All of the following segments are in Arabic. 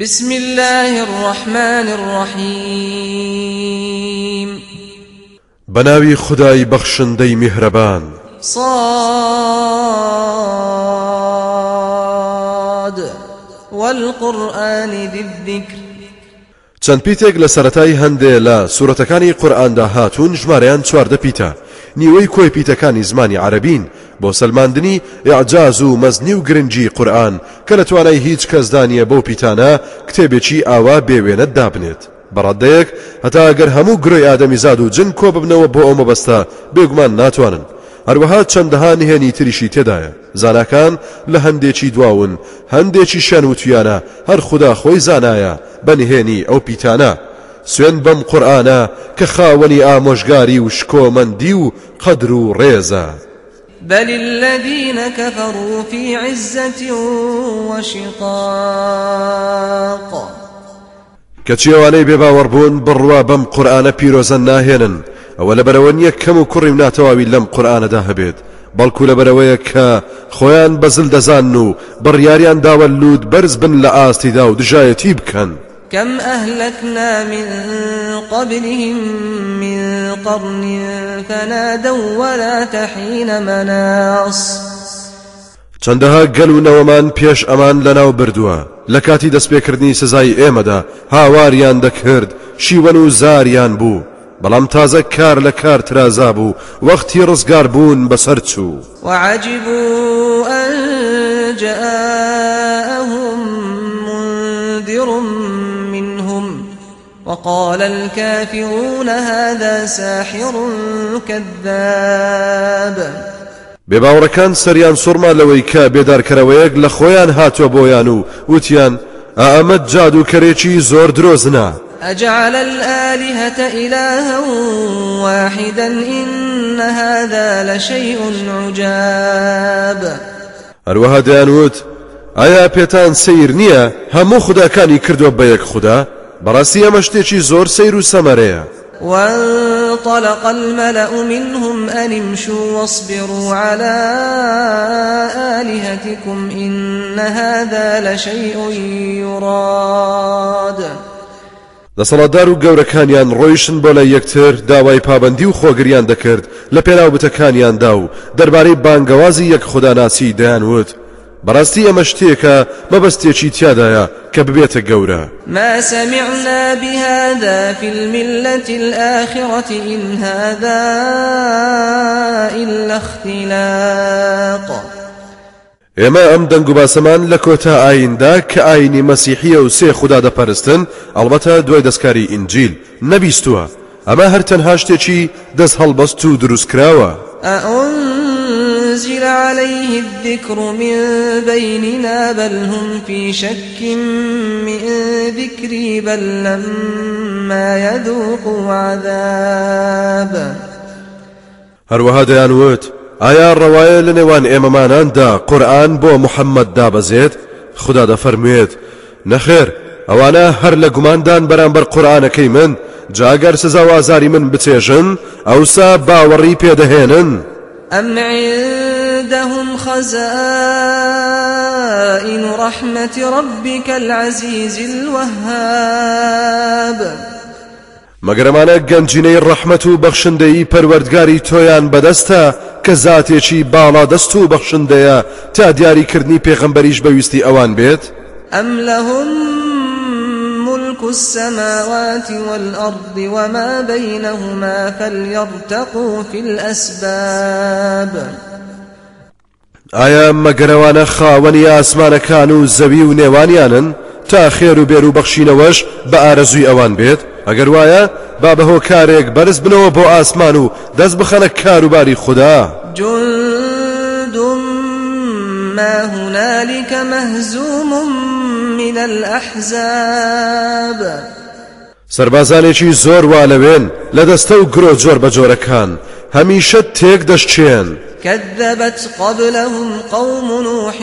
بسم الله الرحمن الرحيم. بناوي خداي بخشندي مهربان. صاد. والقرآن ذي الذكر. چەند پیتێک لە سەتای هەندێ لە سوورەتەکانی قورئاندا هاتوون ژمارەیان چواردە پیتە. نیوەی کۆی پیتەکانی زمانی عربین بۆ سلماندنی ئعجاز و مەزنی و گرنگی قورآن کە لە توانای هیچ کەسدانە بەو پیتانە کتێبێکی ئاوا بێوێنە دابنێت. بەڕادەیەک هەتا ئەگەر هەموو گرۆی ئادەمی زاد و جن کۆ ببنەوە بۆ ئەو مەبەستا بێگومان ناتوانن. هەروەها چەندەها نهێنی تریشی تێدایە. زانکان لە هەندێکی دواون هەندێکی شەن و تویانە هەر خدا خۆی زانایە بەنهێنی ئەو پیتانە. سوێن بەم قورآانە کە خاوەنی ئامۆژگاری و شکۆمەندی و قەدر و ڕێزە. بل الذين كفروا في عزة وشقاق. کەچێوانەی بێباوەڕبوون بڕوا بەم قورآانە پیرۆزە ناهێنن ئەوە لە بەرەوە نییە کەم و کوڕیم ناتەواوی لەم قورآانەدا هەبێت بەڵکو لە بەرەوەیە کە خۆیان بەزل دەزان و بڕیاریان بن لە ئاستیدا و دژایەتی كم أهلكنا من قبلهم من قرن فنادوا ولا تحين مناص. چەندەها گەل و نەوەمان پێش ئەمان لەناو بردووە. لە کاتی دەستپێکردنی سزای ئێمەدا هاواریان دەکرد شیوەن و زاریان بوو. بەڵام تازە کار لە کار ترازا بوو وەختی ڕزگار بوون بەسەر چوو. وعجبوا أن وقال الكافرون هذا ساحر كذاب. بێباوەڕەکان سەریان سوورما لەوەی کە بێدارکەرەوەیەک لە خۆیان هاتووە بۆیان و وتیان جادو کەرێکی زۆر درۆزنا أجعل الآلهة إلها واحدا إن هذا لشيء عجاب. هەروەها دەیانوت ئایا پێتان سیر نییە هەموو خوداکانی کردووە بە یەک خوددا بەڕاستی ئەمە شتێکی زۆر سیر و سەمەرەیە. وانطلق الملأ منهم أن امشوا واصبروا على آلهتكم إن هذا لشيء يراد. دەسەڵاتدار و گەورەکانیان ڕۆیشن بۆ لە یەکتر داوای پابندی و خۆگریان دەکرد لە پێناو بتەکانیاندا و دەربارەی بانگەوازی یەک خوداناسی دەیانوت. بەڕاستی ئەمە شتێکە مەبەستێکی تیادایە کە ببێتە گەورە. ما سمعنا بهذا في الملة الآخرة إن هذا إلا اختلاق. ئێمە ئەم دەنگ و باسەمان لە کۆتا ئایندا کە ئاینی مەسیحیە و سێ خوددا دەپەرستن ئەڵبەتە دوای دەستکاری ئینجیل نەبیستووە. ئەمە هەر تەنها شتێکی دەست هەڵبەست و دروستکراوە. أأنزل عليه الذكر من بيننا بل هم في شك من ذكري بل لما يذوقوا عذاب. هەروەها دەیانوت ئایا ڕەوایە لە نێوان ئێمەماناندا قورآن بۆ محەممەد دابەزێت؟ خدا دەفەرموێت نەخێر ئەوانە هەر لە گوماندان بەرامبەر قورآانەکەی من جاگەر سزا و ئازاری من بچێژن ئەوسا باوەڕی پێدەهێنن. أم عندهم خزائن رحمة ربك العزيز الوهاب. مەگەرمانە گەنجینەی ڕەحمەت و بەخشندەی پەروەردگاری تۆیان بەدەستە کە زاتێکی باڵا دەست و بەخشندەیە تا دیاریکردنی پێغەمبەریش بەویستی ئەوان بێت؟ أم لهم ملك السماوات والأرض وما بينهما فليرتقوا في الأسباب. ئایا مەگەرەوانە خاوەنی ئاسمانەکان و زەوی و نێوانیانن تا خێر و بێر و بەخشینەوەش بە ئارەزووی ئەوان بێت ئەگەر وایە با بەهۆ کارێک بەرز بنەوە بۆ ئاسمان و دەست بخەنە کاروباری خوددا جند ما هنالك مهزوم من الأحزاب. سربازانێکی زۆر وا لەوێن لە دەستە و گرۆ جۆر بە جۆرەکان. هەمیشە تێک دەشتێن كذبت قبلهم قوم نوح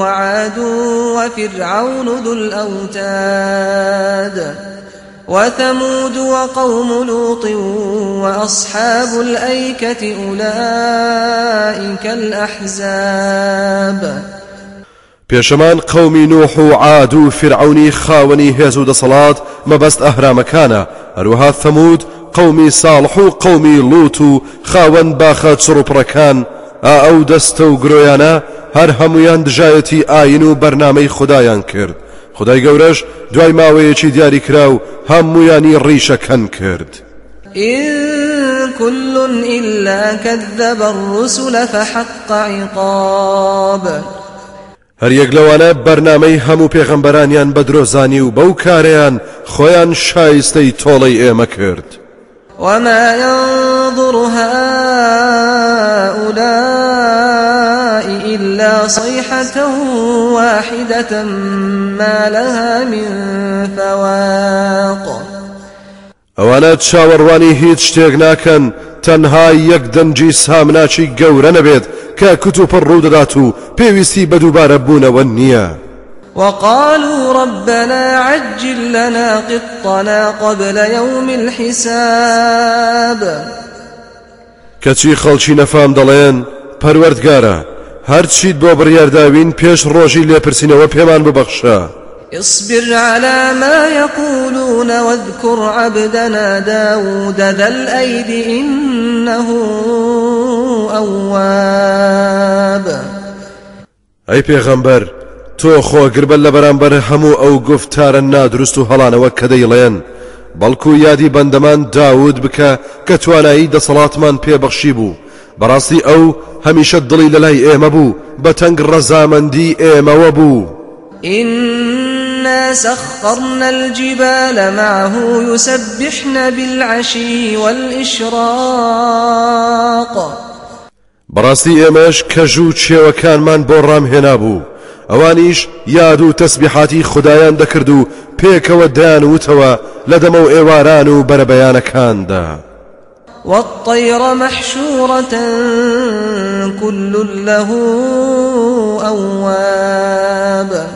وعاد وفرعون ذو الأوتاد وثمود وقوم لوط وأصحاب الأيكة أولئك الأحزاب. پێشەمان قەومی نوح و عاد و فرعونی خاوەنی هێز و دەسەڵات مەبەست ئەهرامەکانە هەروەها ثەمود قەومی ساڵح و قەومی لوت و خاوەن باخە چڕوپڕەکان. ئا ئەو دەستە و گرۆیانە هەر هەمویان دژایەتی ئاین و بەرنامەی خدایان کرد. خدای گەورەش دوای ماوەیەکی دیاری کرا و هەمویانی ڕیشەکەن کرد. إن كل إلا كذب الرسل فحق عقاب. هەر یەک لەوانە بەرنمەی هەموو پێغەمبەرانیان بە درۆزانی و بەو کارەیان خۆیان شایستەی تۆڵی ئێمە کرد. وما ينظر هؤلاء إلا صيحة واحدة ما لها من فواق. ئەوانە چاوەڕوانی هیچ شتێک ناکەن تەنها یەک دەنجی سامناچی گەورە نەبێت کە کت و پڕ ڕوودەدات و پێویستی بە دووبارە بوونەوە نییە. وقالوا ربنا عجل لنا قطنا قبل يوم الحساب. کەچی خەڵکی نەفام دەڵێن پەروەردگارە هەرچیت بۆ بڕیارداوین پێش ڕۆژی لێپرسینەوە پێمان ببەخشە. اصبر على ما يقولون واذكر عبدنا داود ذا الأيد إنه أواب. أي پیغمبر تۆ خۆگربە لە بەرامبەر هەموو ئەو گفتارە نادروست و هەڵانەوە کە دەیڵێن بەڵکو یادی بەندەمان داود بکە کە توانایی دەسەڵاتمان پێبەخشی بوو بەڕاستی ئەو هەمیشە دڵی لەلای ئێمە بوو بە تەنگ ڕەزامەندی ئێمەوە بوو. إنا سخرنا الجبال معه يسبحن بالعشي والإشراق. براستي إماش كجو چێوەکانمان بۆ ڕامهێنا بوو. ئەوانیش یاد و تەسبیحاتی خدایان دەکرد و پێکەوە دایانوتەوە لە دەمە و ئێواران و بەرەبەیانەکاندا. والطير محشورة كل له أواب.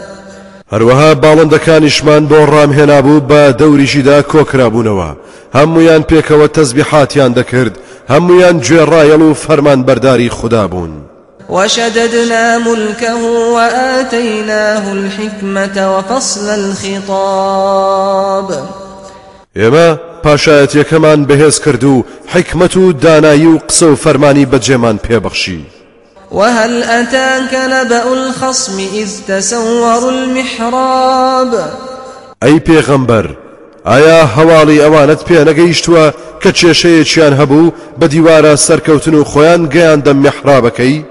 هەروەها باڵندەکانیشمان بۆ ڕامهێنابوو بە دەوریشیدا کۆکرابوونەوە. هەمویان پێکەوە تەزبیحاتیان دەکرد هەمویان گوێڕایەڵ و فەرمان بەرداری خوددا بوون. وشددنا ملكه وآتيناه الحكمة وفصل الخطاب ئێمە پاشایەتیەکەمان بەهێز کرد و حکمت و دانایی و قسە و فەرمانی بەجێمان پێبەخشی. وهل أتاك نبأ الخصم إذ تسوروا المحراب؟ أي پیغمبر ئایا هەواڵی ئەوانت پێ نەگەیشتووە کە کێشەیەکیان هەبوو بە دیوارە سەرکەوتن و خۆیان گەیاندە میحرابەکەی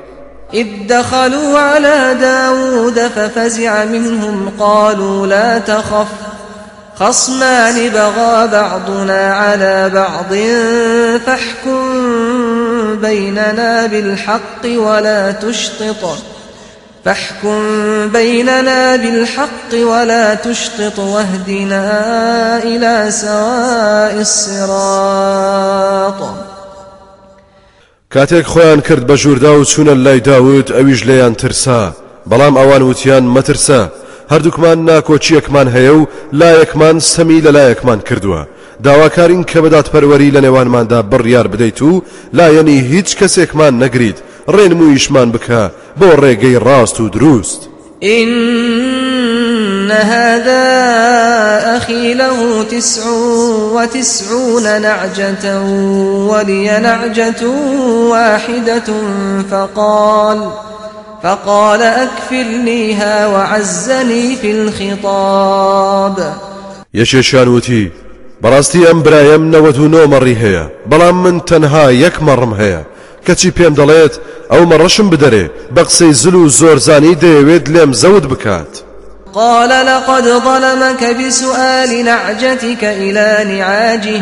إذ دخلوا على داود ففزع منهم قالوا لا تخف. خصمان بغى بعضنا على بعض فاحكم بيننا بالحق ولا تشطط فاحكم بيننا بالحق ولا تشطط واهدنا إلى سواء الصراط. کاتێک خۆیان کرد بە ژووردا و چوونە داوت ئەویش لێیان ترسا بەڵام ئەوان وتیان مەترسە. هەردووکمان ناکۆچیەکمان هەیە و لایەکمان سەمی لە لایەکمان کردووە. داواکارین کە بەدات پەروەری لە نێوانماندا بڕیار بدەیت و لایەنی هیچ کەسێکمان نەگریت. ڕێنمویشمان بکە بۆ ڕێگەی ڕاست و دروست. إن هذا أخي له تسع وتسعون نعجة ولي نعجة واحدة فقال فقال أكفلنيها وعزني في الخطاب. يشيشان وتي براستي أم برايم نەوەت و نۆمەڕی هەیە بەڵام من تەنها یەک مەڕم هەیە کەچی پێم دەڵێت ئەو مەڕەشم بدەرێ بە قسەی زل و زۆرزانی دەیەوێت لێم زەوت بکات قال لقد ظلمك بسؤال نعجتك إلى نعاجه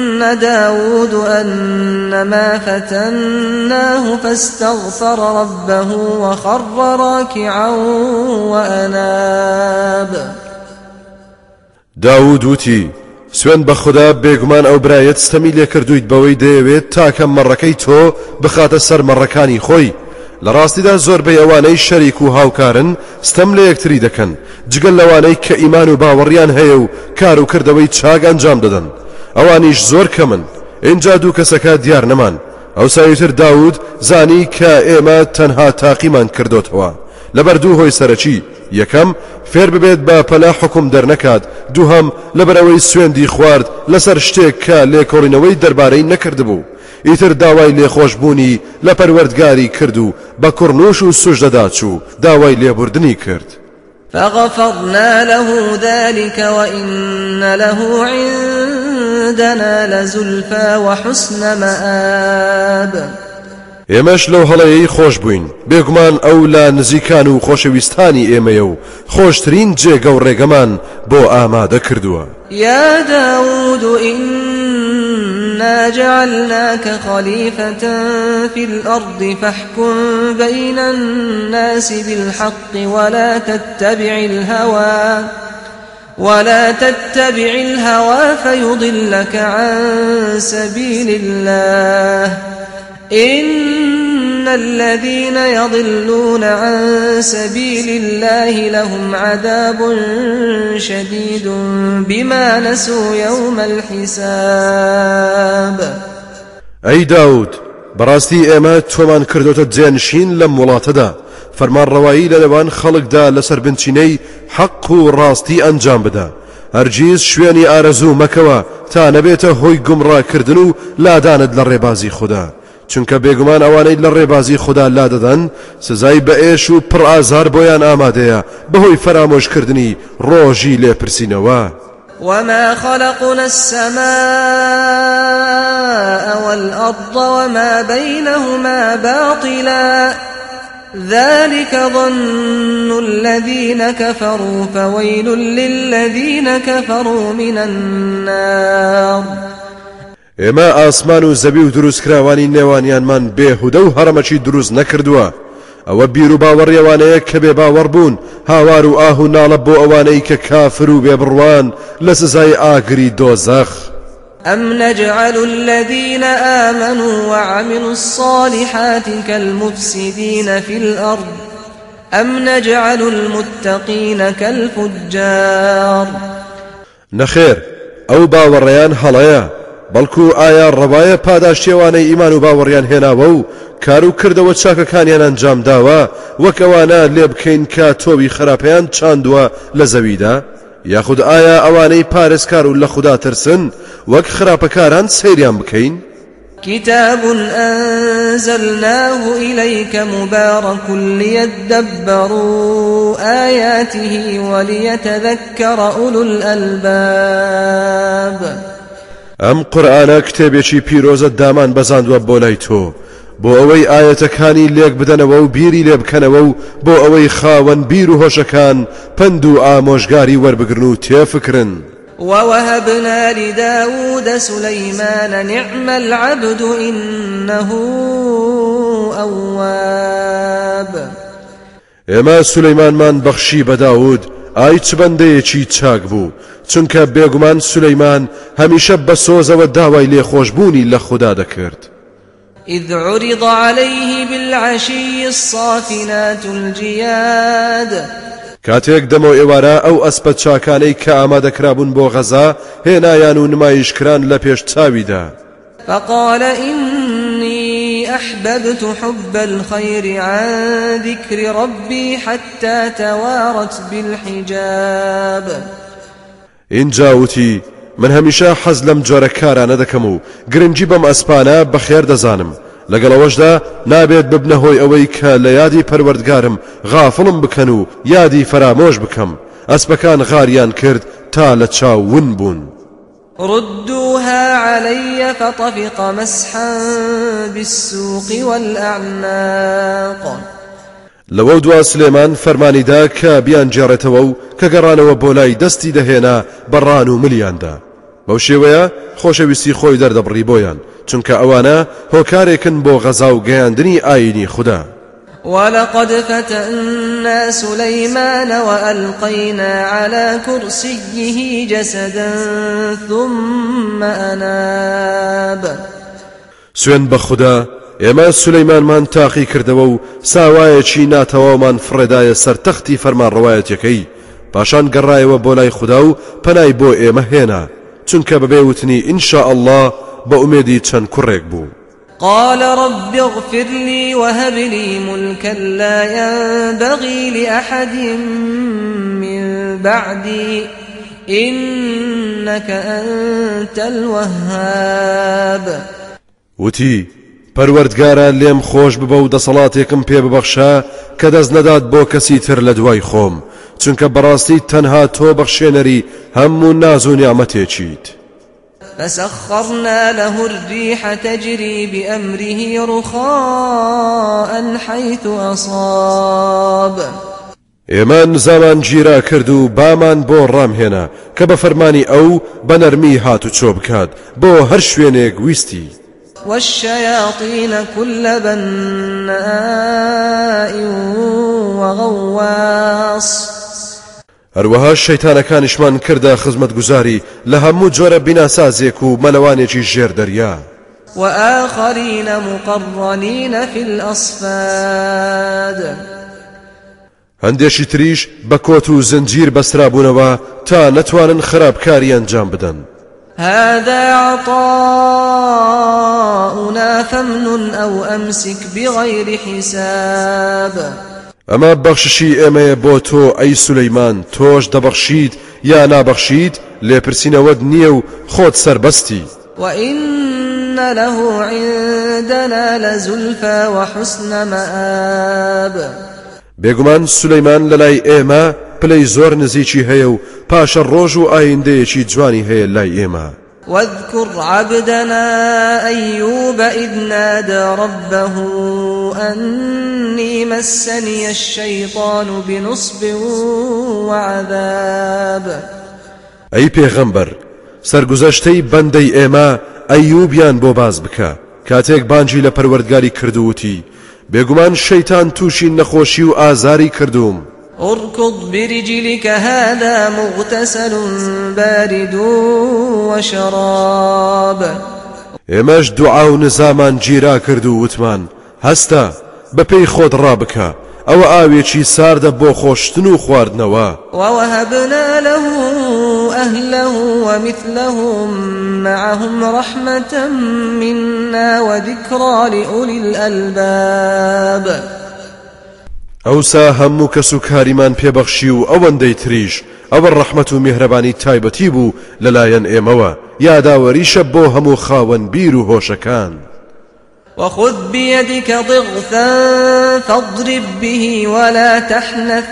داود أن ما فتناه فاستغفر ربه وخر راكعا وأناب داود وتی سوێن بە خوددا بێگومان ئەو برایەت ستەمی لێ کردویت بەوەی دەیەوێت تاکە مەڕەکەی تۆ بخاتە سەر مەڕەکانی خۆی. لە ڕاستیدا زۆربەی ئەوانەی شەریک و هاوکارن ستەم لە یەکتری دەکەن. جگەل لەوانەی کە ئیمان و باوەڕیان هەیە و کار و کردەوەی چاگ ئەنجام دەدەن. ئەوانیش زۆر کەمن. اینجا دوو کەسەکە دیار نەمان. ئەو سایتر داود زانی کە ئێمە تەنها تاقیمان کردوتەوە. لەبەر دوو هۆی سەرەکی یەکەم فێر ببێت بە پەلا حکم دەرنەکات دووهەم لەبەرەوەی سوێندی خوارد لەسەر شتێک کە لێکۆڕینەوەی دەربارەی نەکردبوو. ئیتر داوای لێخۆشببوونی لە پەروەردگاری کرد و بە کوڕنوش و سوژدەدا چوو داوای لێبوردنی کرد. فغفرنا له ذلك وإن له عندنا لزلفى وحسن مآب. ئێمەش لەو هەڵەیەی خۆش بووین. بێگومان ئەو لا نزیکان و خۆشەویستانی ئێمەیە و خۆشترین جێگە و ڕێگەمان بۆ ئامادە کردووە. يا داود إنا جعلناك خليفة في الأرض فاحكم بين الناس بالحق ولا تتبع الهوى. ولا تتبع الهوى فيضلك عن سبيل الله. إن الذين يضلون عن سبيل الله لهم عذاب شديد بما نسوا يوم الحساب. ئەی داود بەڕاستی ئێمە تۆمان کردوتە جێنشین لەم وڵاتەدا فەرمان ڕەوایی لە لەوان خەڵکدا لەسەر بنچینەی حەق و ڕاستی ئەنجام بدە هەرگیز شوێنی ئارەزوو مەکەوە تا نەبێتە هۆی گومڕاکردن و لادانت لە ڕێبازی خوددا چونکە بێگومان ئەوانەی لە ڕێبازی خوددا لا دەدەن سزای بە ئێش و پڕ ئازار بۆیان ئامادەیە بەهۆی فەرامۆشکردنی ڕۆژی لێپرسینەوە. وما خلقنا السماء والأرض وما بينهما باطلا ذلك ظن الذين كفروا فويل للذين كفروا من النار. ئێمە ئاسمان و زەبی و دروستکراوانی نێوانیانمان بێهودە و هەرمەچی دروست نەکردووە. ئەوە بیر و باوەڕێوانەیە کە بێ باوەڕ بوون. هاوار و ئاه و ناڵە بۆ ئەوانەی کە کافر و بێبڕوان لە سزای ئاگری دۆزەخ. أم نجعل الذين آمنوا وعملوا الصالحات كالمفسدين في الأرض أم نجعل المتقين كالفجار نەخێر ئەو باوەڕێیان هەڵەیە بەڵکو ئایا ڕەوایە پاداشتێوانەی ئیمان و باوەڕیان هێناوە و کار و کردەوە چاکەکانیان ئەنجام داوە وەکەوانە لێ بکەین کە تۆوی خراپەیان یاخود ئایا ئەوانەی پارێزکار و لە خوددا ترسن؟ وەک خراپەکاران سەیریان بکەین. كتاب أنزلناه إليك مبارك ليدبروا آياته وليتذكر أولو الألباب. ئەم قورآانە کتێبێکی پیرۆزە دامان بەزاندووە بۆ لای تۆ. بۆ ئەوەی ئاەتەکانی لێک بدەنەوە و بیری لێ بکەنەوە و بۆ ئەوەی خاوەن بیر و هۆشەکان پند و ئامۆژگاری وەربگرن و تێفکردن. ووهبنا لداود سليمان نعم العبد إنه أواب ئێمە سولەیمانمان بەخشی بە داود ئای چ بەندەیەکی چاک بوو چونکە بێگومان سولەیمان هەمیشە بە سۆزەوە داوای لێخۆشببوونی لە خوددا دەکرد إذ عرض عليه بالعشي الصافنات الجياد. کاتێک دەمەوە ئێوارە ئەو ئەسپە چاکانەی کە ئامادەکرابوون بۆ غەزا هێنایان و نمایشکران لە پێش چاویدا. فقال إني أحببت حب الخير عن ذكر ربي حتى توارت بالحجاب. اینجا وتی من هەمیشە حەز لەم جۆرە کارانە دەکەم و گرنگی بەم ئەسپانە بەخێر دەزانم. لەگەڵەوەشدا نابێت ببنە هۆی ئەوەی کە لە یادی پەروەردگارم غافڵم بکەن یادی فرامۆش بکەم. ئەسپەکان غاریان کرد تا لە چاون ردوها علي فطفق مسحا بالسوق والأعناق. لەوە دوا سلێمان فەرمانیدا کە بیان جێڕێتەوە و کە گەڕانەوە بۆ لای دەستی دەهێنا بەڕان و ملیاندا. بەو شێوەیە خۆشەویستی خۆی دەردەبڕی بۆیان چونکە ئەوانە هۆکارێکن بۆ غەزا و گەیاندنی ئاینی خوددا. ولقد فتنا سليمان وألقينا على كرسيه جسدا ثم أناب. سوێن بە خوددا ئێمە سولەیمانمان تاقی کردەوە و ساوایەکی ناتەواومان فڕێدایە سەرتەختی فەرمان ڕواایەتەکەی پاشان گەڕایەوە بۆ لای خوددا و پەنای بۆ ئێمە هێنا. چونکە بەبێ وتنی ئینشاء الله بە ئومێدی چەند کوڕێک بوو. قال رب اغفر لي وهب لي ملكا لا ينبغي لأحد من بعدي. إنك أنت الوهاب. وتی پەروەردگارە لێم خۆش ببە و دەسەڵاتێکم پێ ببەخشە کە دەست نەدات بۆ کەسی تر لە دوای خۆم. چونکە بەڕاستی تەنها تۆ بەخشێنەری هەموو ناز و نیامەتێکیت فسخرنا له الريح تجري بأمره رخاء حيث أصاب. ئێمە نزامان گیرا کرد و بامان بۆ ڕامهێنا کە بە فەرمانی ئەو بە نەرمی هات و چۆ بکات بۆ هەر شوێنێک ویستی. والشياطين كل بناء وغواص. هەروەها شەیتانەکانیشمان کردە خزمەت گوزاری لە هەموو جۆرە بیناسازێک و مەلەوانێکی ژێر دەریا وآخرين مقرنين في الأصفاد. هەندێکی تریش بە کۆت و زنجیر بەسترابوونەوە تا نەتوانن خراپکاری ئەنجام بدەن هذا عطاؤنا فامنن أو أمسك بغير حساب. ئەمە بەخششی ئێمەیە بۆ تۆ ئەی سولەیمان تۆش دەبەخشید یا نابەخشید لێپرسینەوەت نییە و خۆت سربەستی وإن له عندنا لزلفى وحسن مآب. بێگومان سولەیمان لە لای ئێمە پلەی زۆر نزیکی هەیە و پاشە ڕۆژ و ئایندەیەکی جوانی هەیە لای ئێمە. واذكر عبدنا أيوب إذ نادى ربه أني مسني الشيطان بنصب وعذاب. ئەی پێغەمبەر سەرگوزەشتەی بەندەی ئێمە ئەیوبیان بۆ باز بکە. کاتێک بانجی لە پەروەردگاری کردووتی بێگومان شەیتان تووشی نەخۆشی و ئازاری کردوم اركض برجلك هذا مغتسل بارد وشراب. ئێمەش دوعا و نزامان گیرا کرد و وتمان هەستە پێی خۆت ڕابکە. ئەوە ئاوێکی ساردە بۆ خۆشتن و خواردنەوە. ووهبنا له أهله ومثلهم معهم رحمة منا وذكرى لأولي الألباب. ئەوسا هەموو کەس و کاریمان پێبەخشی و ئەوەندەی تریش ئەوە ڕەحمت و میهرەبانی تایبەتی بوو لەلایەن ئێمەوە. یاداوەریشە بۆ هەموو خاوەن بیر و هۆشەکان. وخذ بيدك ضغثا فاضرب به ولا تحنث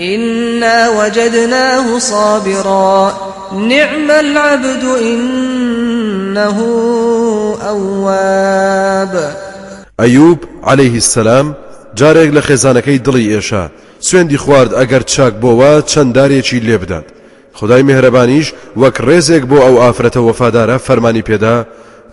إنا وجدناه صابرا. نعم العبد إنه أواب. ئەیوب عليه السلام جارێک لە خێزانەکەی دڵی ئێشا. سوێندی خوارد ئەگەر چاک بۆەوە چەنددارێکی لێ بدات. خدای مهرەبانیش وەک ڕێزێک بۆ ئەو ئافرەتە وەفادارە فەرمانی پێدا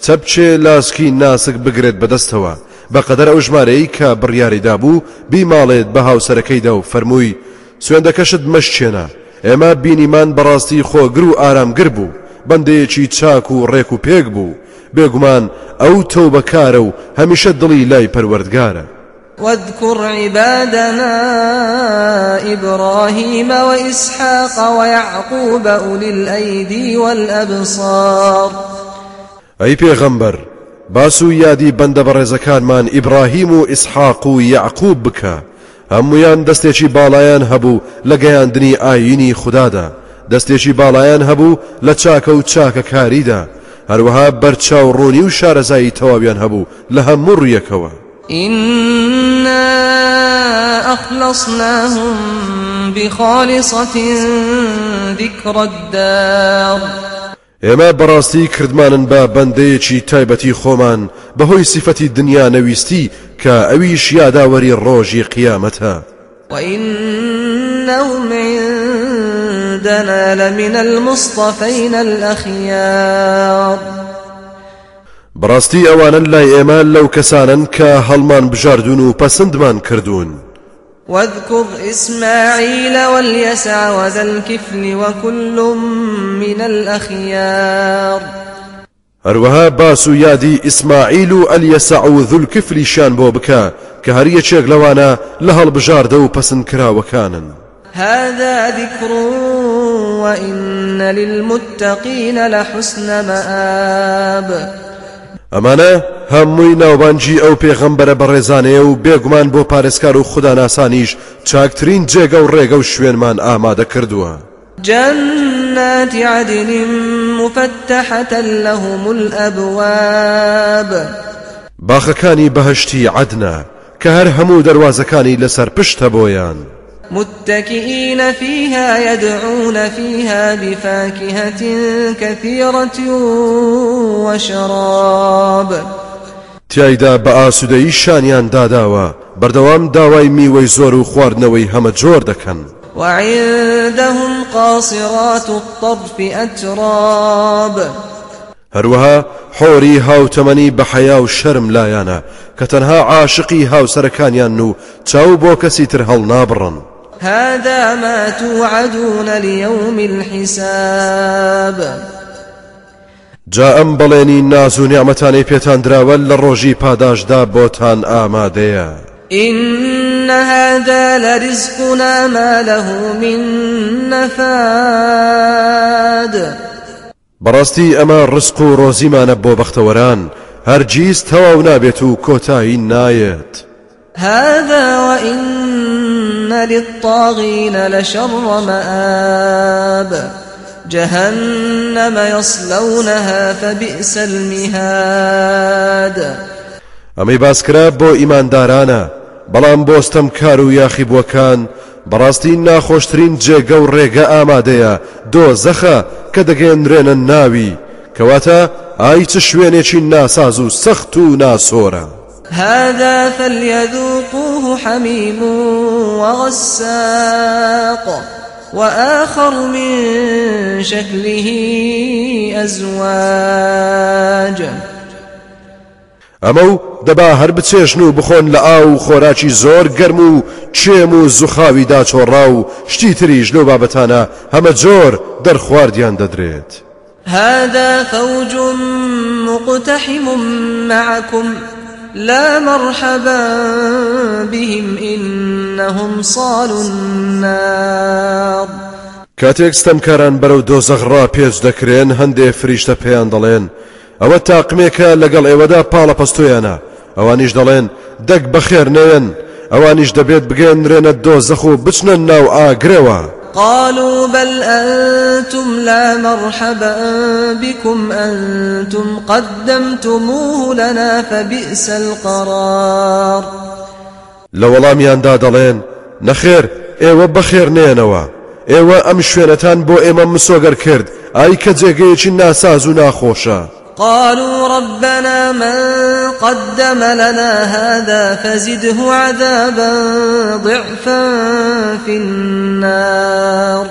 چەپچێ لاسکی ناسک بگرێت بەدەستەوە. بەقەدەر ئەو ژمارەی کە بڕیاریدا بوو بیماڵێت بە هاوسەرەکەیدا و فەرمووی سوێندەکەشت مەشتێنە ئێمە بینیمان بەڕاستی خۆگر و ئارامگر بوو. بەندەیەکی چاک و ڕێک و پێک بوو. بێگومان ئەو تەو بەکارە و هەمیشە دڵی لای پەروەردگارە. واذكر عبادنا إبراهيم وإسحاق ويعقوب أولي الأيدي والأبصار. ئەی پێغەمبەر باس و یادی بەندە بەڕێزەکانمان ئیبراهیم و ئیسحاق و یعقوب بکە. هەمویان دەستێکی باڵایان هەبوو لە گەیاندنی ئاینی خوددادا. دەستێکی باڵایان هەبوو لە چاکە و چاکە کاریدا. هەروەها بەرچاو ڕوونی و شارەزایی تەواویان هەبوو لە هەموو ڕویەکەوە إنا أخلصناهم بخالصة ذكر الدار. ئێمە بەڕاستی کردمانن بە بەندەیەکی تایبەتی خۆمان بەهۆی سیفەتی دنیا نەویستی کە ئەویش یاداوەری ڕۆژی قیامەتە وإنهم عندنا لمن المصطفين الأخيار. بەڕاستی ئەوانن لای ئێمە لەو کەسانن کە هەڵمان بژاردون و پەسەندمان کردوون. واذكر إسماعيل واليسع وذا الكفل وكل من الأخيار. هەروەها باس و یادی ئیسماعیل و ئەلیەسع و ذولکفلیشان بۆ بکە کە هەریەکێک لەوانە لە هەڵبژاردە و کراوەکانن. هذا ذكر وإن للمتقين لحسن مآب. ئەمانە هەمووی ناوبانجی ئەو پێغەمبەرە بەڕێزانەیە و بێگومان بۆ پارێزکار و خوداناسانیش چاکترین جێگە و ڕێگە و شوێنمان ئامادە کردووە. جنات عدن مفتحة لهم الأبواب. باخەکانی بەهشتی عدنە کە هەر هەموو دەواازەکانی لەسەر پشتە بۆیان. متكئين فيها يدعون فيها بفاكهة كثيرة وشراب. تایدا بە ئاسوودەی شانیان داداوە. بەردەوام داوای میوەی زۆر و خواردنەوەی هەمە جۆر دەکەن. وعندهم قاصرات الطرف أتراب. هەروەها حۆری هاوتەمەنی بە حەیا و شەرم لایەنە کە تەنها عاشقی هاوسەرەکانیان و چاو بۆ کەسی تر هەڵ نابڕن هذا ما توعدون ليوم الحساب. جا ئەم بەڵێنی ناز و نیامەتانی پێتان دراوە لە ڕۆژی پاداشدا بۆتان ئامادەیە إن هذا لرزقنا ما له من نفاد. بەڕاستی ئەمە ڕسق و ڕۆزیمانە بۆ بەختەوەران هەرگیز تەواو نابێت و کۆتایی نایەت هذا وإن للطاغين لشر مآب جهنم يصلونها فبئس المهاد ئەمەی باسکرا بۆ ئیماندارانە بەڵام بۆستەم کار و یاخی بووەکان بەڕاستی ناخۆشترین جێگە و ڕێگە ئامادەیە دۆ زەخە کە دەگەێنرێنە ناوی کەواتە ئای چ شوێنێکی ناساز و سەخت و ناسۆرە. هذا فليذوقوه حميم وغساق وآخر من شكله أزواج. ئەمە و دەبا هەر بچێشن و بخۆن لە ئاو خۆراکی زۆر گەرم و چێم و زوخاوی داچۆڕا و شتی تریش لەو بابەتانە هەمە جۆر دەرخواردیان دەدرێت. هذا فوج مقتحم معكم. لا مرحبا بهم إنهم صالوا النار. کاتێک ستەمکاران بەرەو دۆزەغڕا پێچ دەکرێن هەندێ فریشتە پێیان دەڵێن. ئەوە تاقمێکە لەگەڵ ئێوەدا پاڵە پەستۆیانە. ئەوانیش دەڵێن دەک بەخێر نەوێن. ئەوانیش دەبێت بگەێنرێنە دۆزەخ و بچنە ناو ئاگرەوە قالوا بل أنتم لا مرحبا بكم أنتم قدمتموه لنا فبئس القرار. لە وەڵامیاندا دەڵێن نەخێر ئێوە بەخێر نێنەوە ئێوە ئەم شوێنەتان بۆ ئێمە مسۆگەر کرد ئای کە جێگەیەکی ناساز و ناخۆشە قالوا ربنا من قدم لنا هذا فزده عذابا ضعفا في النار.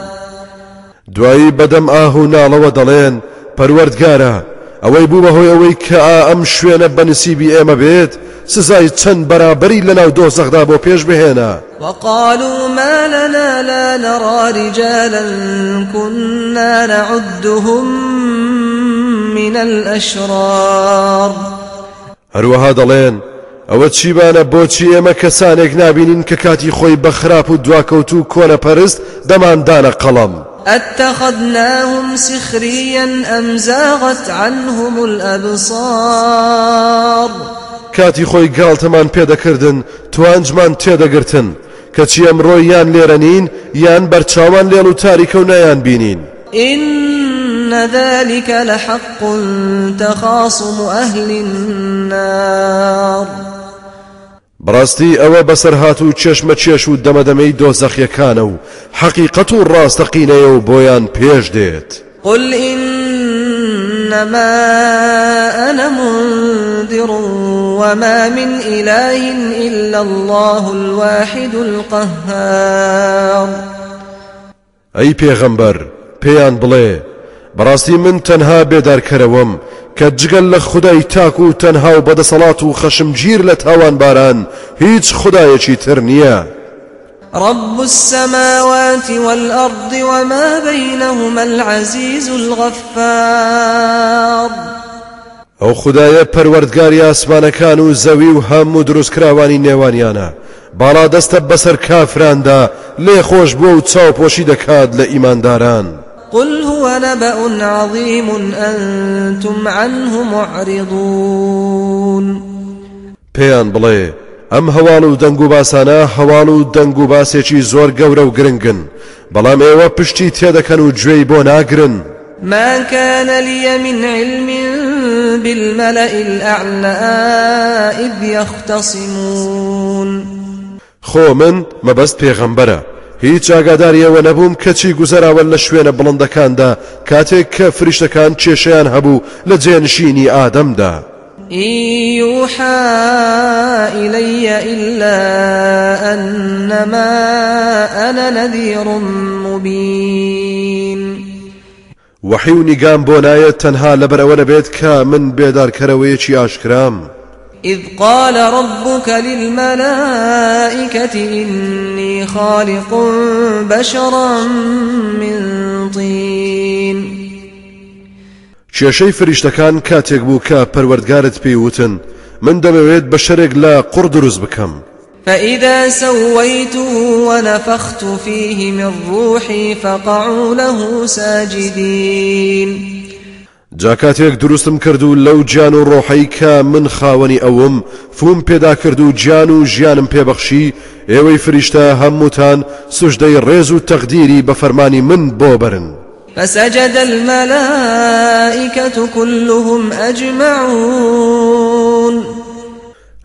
دوایی بەدەم ئاه و ناڵەوە دەڵێن پەروەردگارە ئەوەی بوو بەهۆی ئەوەی کە ئەم شوێنە بەنسیبی ئێمە بێت سزای چەند بەرابەری لەناو دۆزەخدا بۆ پێش بهێنە وقالوا ما لنا لا نرى رجالا كنا نعدهم من الأشرار. هەروەها دەڵێن ئەوە چیبانە بۆچی ئێمە کەسانێک نابینین کە کاتی خۆی بە خراپ و دواکەوت و کۆنە پەرست دەماندانە قەڵم أتخذناهم سخريا أم زاغت عنهم الأبصار؟ کاتی خۆی گاڵتەمان پێدەکردن توانجمان تێدەگرتن. کەچی ئەمڕۆ یان لێرە نین یان بەرچاوان لێڵ و تاریکە و نایان بینین. ذلك لحق تخاصم أهل النار. بەڕاستی ئەوە بەسەرهات و چێشمە چێش و دەمەدەمەی دۆزەخیەکانە و حەقیقەت و ڕاستەقینەیە و بۆیان پێش دێت. قل إنما أنا منذر وما من إله إلا الله الواحد القهار. ئەی پێغەمبەر پێیان بڵێ بەڕاستی من تەنها بێدارکەرەوەم کە جگەل لە خدای تاک و تەنها و بەدەسەڵات و خەشمگیر لە تاوان باران هیچ خدایەکی تر نییە. رب السماوات والأرض وما بينهما العزيز الغفار. ئەو خدایە پەروەردگاری ئاسمانەکان و زەوی و هەموو دروستکراوانی نێوانیانە. باڵا دەستە بەسەر کافراندا لێ خۆش بووە و چاوپۆشی دەکات لە ئیمانداران. قل هو نبأ عظيم أنتم عنه معرضون. پێیان بڵێ ئەم هەواڵ و دەنگ و باسانە هەواڵ و دەنگ و باسێکی زۆر گەورە و گرنگن. بەڵام ئێوە پشتی تێدەکەن و گوێی بۆ ناگرن. ما كان لي من علم بالملأ الأعلى إذ يختصمون. خۆ من مەبەست پێغەمبەرە. هیچ ئاگاداریەوە نەبووم کەچی گوزەراوە لە شوێنە بڵندەکاندا کاتێک کە فریشتەکان کێشیان هەبوو لە جێنشینی ئادەمدا. يوحى إلي إلا أنما أنا نذير مبين. وحی و نیگام بۆ نایەت تەنها لەبەرەوە نەبێت کە من بێدارکەرەوەیەکی ئاشکرام. إذ قال ربك للملائكة إني خالق بشرا من طين. کێشەی فریشتەکان کاتێک بوو کە پەروەردگارت پێیوتن من دەمەوێت بە شەرێک لە قوڕ دروست بکەم. فإذا سويته ونفخت فيه من روحي فقعوا له ساجدين. جاکاتێک دروستم کرد و لەو گیان و ڕۆحەی کە من خاوەنی ئەوم فوم پێدا کرد و گیان و ژیانم پێبەخشی ئێوەی فریشتە هەمووتان سوشدەی ڕێز و تەقدیری بە فەرمانی من بۆ برن فسجد الملائكة كلهم أجمعون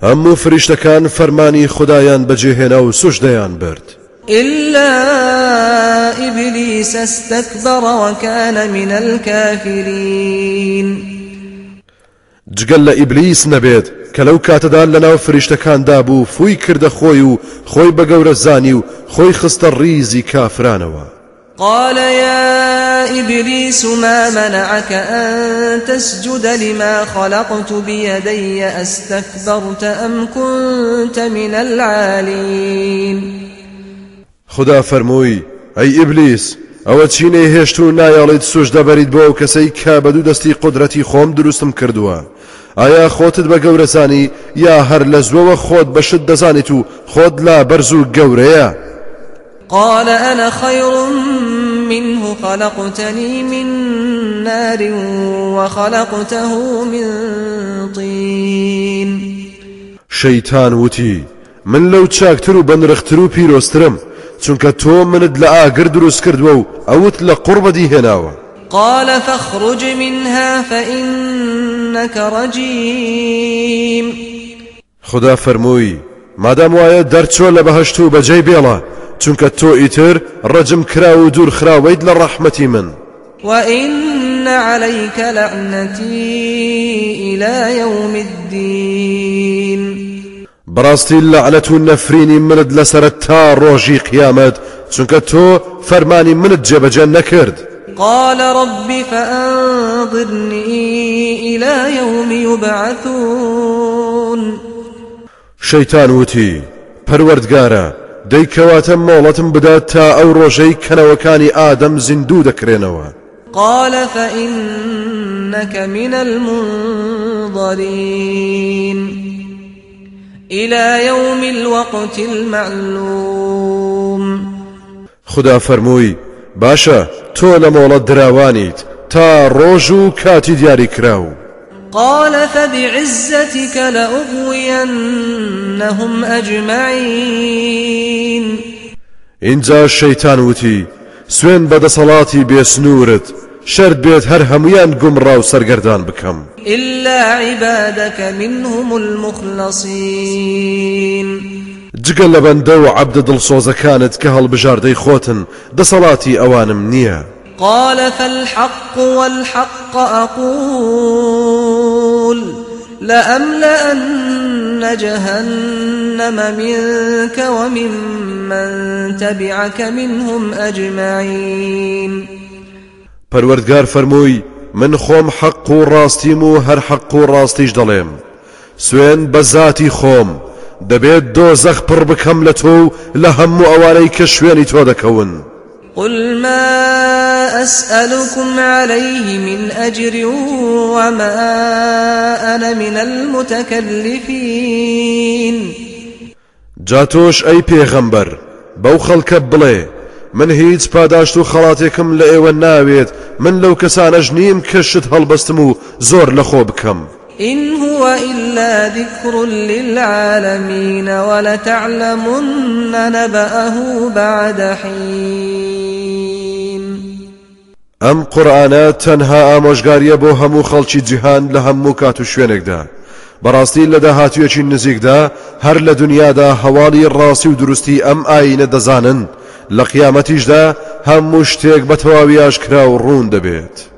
هەموو فریشتەکان فەرمانی خدایان بەجێهێنا و سوشدەیان برد. إلا إبليس استكبر وكان من الكافرين. جگەل لە ئیبلیس نەبێت کە لەو کاتەدا لەناو فریشتەکاندا بوو فووی کردە خۆی و خۆی بە گەورە زانی و خۆی خستە ڕیزی کافرانەوە. قال يا إبليس ما منعك أن تسجد لما خلقت بيدي أستكبرت أم كنت من العالين؟ خدا فەرمووی ئەی ئیبلیس ئەوە چی نەیهێشت و نەیهێڵا تۆ سوژدە بەریت بۆ ئەو کەسەی کە بە دوو دەستی قدرەتی خۆم دروستم کردووە. ئایا خۆتت بە گەورەزانی یا هەر لە زوەوە خۆت بەشت دەزانیت و خۆت لا بەرز و گەورەیە؟ قال أنا خير منه خلقتني من نار وخلقته من طين. شەیتان وتی من لەو چاکتر و بەنرختر و پیرۆسترم. چونکە تۆ منت لە ئاگر دروست کردووە و ئەوت لە هێناوە قال فاخرج منها فإنك رجيم. خدا فەرمووی مادام وایە دەرچۆ لە بەهشت و بەجێی بێڵە چونکە تۆ ئیتر ڕەجم کرا و دوور خراوەیت لە ڕەحمەتی من. وإن عليك لعنتي إلى يوم الدين. بەڕاستی لەعنەت و نەفرینی منت لەسرە تا ڕۆژی قیامەت چونکە تۆ فەرمانی منت جێبەجە نەکرد قال رب فأنظرني إلى يوم يبعثون. شەیتان وتی پەروەردگارە دەیکەواتە مۆڵەتم بدات تا ئەو ڕۆژەی کەنەوەکانی ئادەم زیندوو دەکرێنەوە. قال فإنك من المنظرين. إلى يوم الوقت المعلوم. خدا فەرمووی باشە تۆ لە مۆڵەت دراوانیت تا ڕۆژ و کاتی دیاری کراو. قال فبعزتك لأغوينهم أجمعين. اینجا شەیتان وتی سوێن بەدەسەڵاتی بێسنوورت. شرد بێت هەر هەمویان گومڕا و سەرگەردان بکەم إلا عبادك منهم المخلصين. جگەل لە بەندە و عەبدە دڵسۆزەکانت کە هەڵبژاردەی خۆتن دەسەڵاتی ئەوانم نییە قال فالحق والحق أقول لأملأن جهنم منك ومن من تبعك منهم أجمعين. پەروەردگار فەرمووی من خۆم حەق و ڕاستیم و هەر حەق و ڕاستیش دەڵێم. سوێن بە ذاتی خۆم دەبێت دۆزەخ پڕ بکەم لە تۆ و لە هەموو ئەوانەی کە شوێنی تۆ دەکەون. قل ما أسألكم عليه من أجر وما أنا من المتكلفين. جاتۆش ئەی پێغەمبەر بەو خەڵکە بڵێ من هیچ پاداشت و خەڵاتێکم لە ئێوە ناوێت. من لەو کەسانەش نیم کە شت هەڵبەستم و زۆر لەخۆ بکەم. إن هو إلا ذكر للعالمين ولتعلمن نبأه بعد حين. ئەم قورآانە تەنها ئامۆژگاریە بۆ هەموو خەڵکی جیهان لە هەموو کات و شوێنێکدا. بەڕاستی لە داهاتویەکی نزیکدا هەر لە دنیادا هەواڵی ڕاستی و دروستی ئەم ئاینە دەزانن. لە قیامەتیشدا هەموو شتێک بە تەواوی ئاشکرا و ڕوون دەبێت.